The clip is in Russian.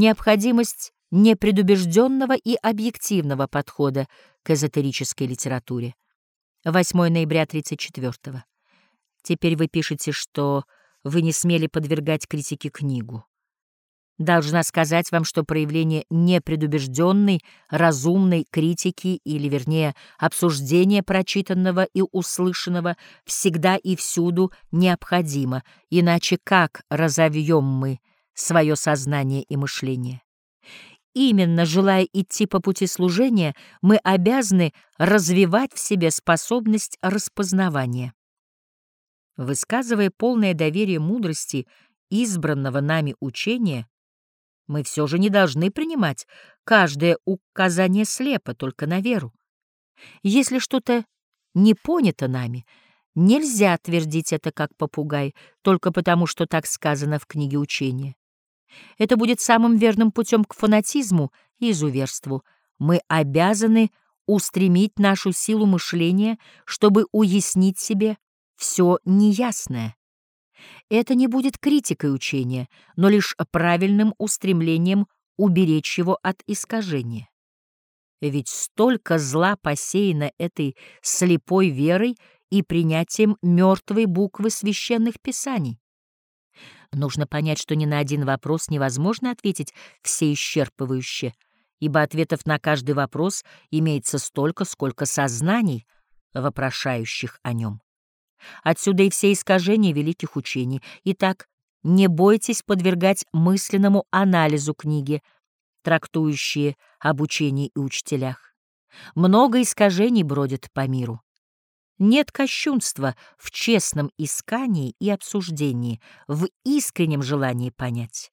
необходимость непредубежденного и объективного подхода к эзотерической литературе. 8 ноября 34 -го. Теперь вы пишете, что вы не смели подвергать критике книгу. Должна сказать вам, что проявление непредубежденной, разумной критики, или, вернее, обсуждения прочитанного и услышанного всегда и всюду необходимо, иначе как разовьем мы свое сознание и мышление? Именно желая идти по пути служения, мы обязаны развивать в себе способность распознавания. Высказывая полное доверие мудрости избранного нами учения, мы все же не должны принимать каждое указание слепо, только на веру. Если что-то не понято нами, нельзя твердить это как попугай, только потому, что так сказано в книге учения. Это будет самым верным путем к фанатизму и изуверству. Мы обязаны устремить нашу силу мышления, чтобы уяснить себе все неясное. Это не будет критикой учения, но лишь правильным устремлением уберечь его от искажения. Ведь столько зла посеяно этой слепой верой и принятием мертвой буквы священных писаний. Нужно понять, что ни на один вопрос невозможно ответить всеисчерпывающе, ибо ответов на каждый вопрос имеется столько, сколько сознаний, вопрошающих о нем. Отсюда и все искажения великих учений. Итак, не бойтесь подвергать мысленному анализу книги, трактующие об учении и учителях. Много искажений бродит по миру. Нет кощунства в честном искании и обсуждении, в искреннем желании понять.